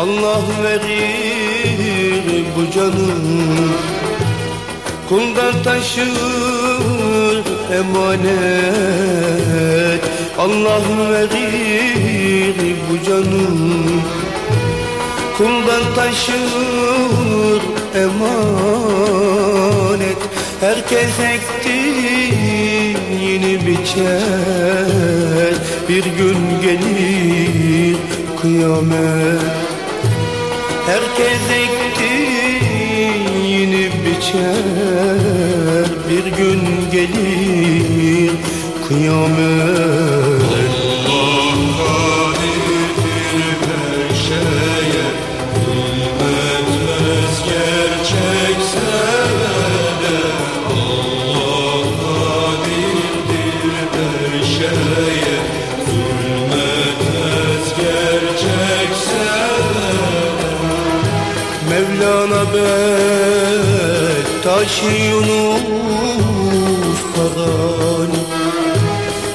Allah verir bu canı. Kuldan taşır emanet. Allah verir bu canı. Kuldan taşır emanet. Herkes ektiğini biçer. Bir gün gelir kıyamet Herkes ektiğini biçer. Bir gün gelir kıyamet. Mevlana Bektaş Yunus Karani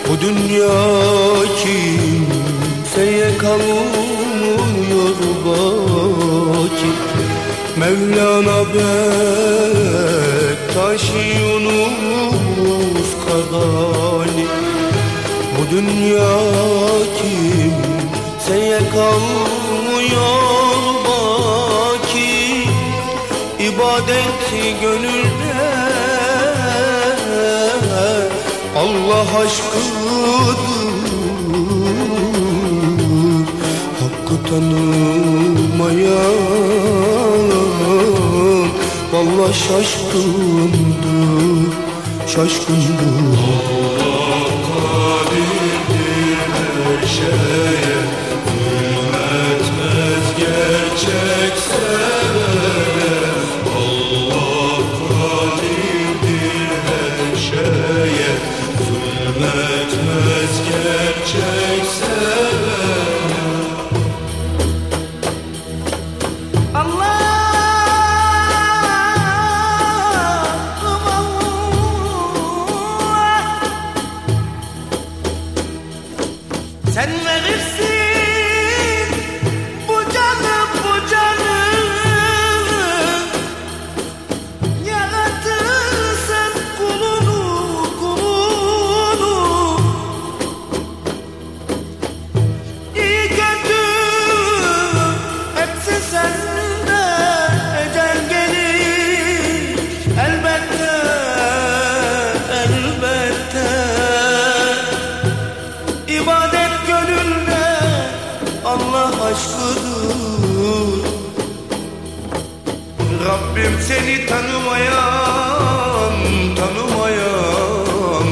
Bu dünya kimseye kalmıyor baki. Mevlana Bektaş Yunus Karani Bu dünya kimseye kalmıyor gönülde Allah aşkıdır. Hakkı tanımayan Vallahi şaşkındır Şaşkındır Sen verirsin İbadet gönülde Allah aşkıdır. Rabbim seni tanımayan, tanımayan.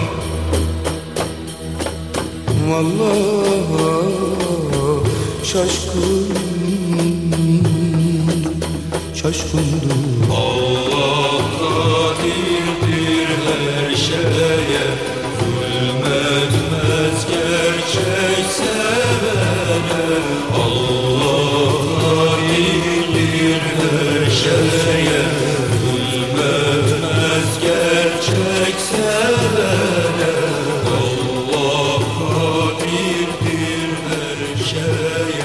Vallahi şaşkın, şaşkındır. Allah kimseye zulmetmez gerçek sevene Allah'a birdir her şeye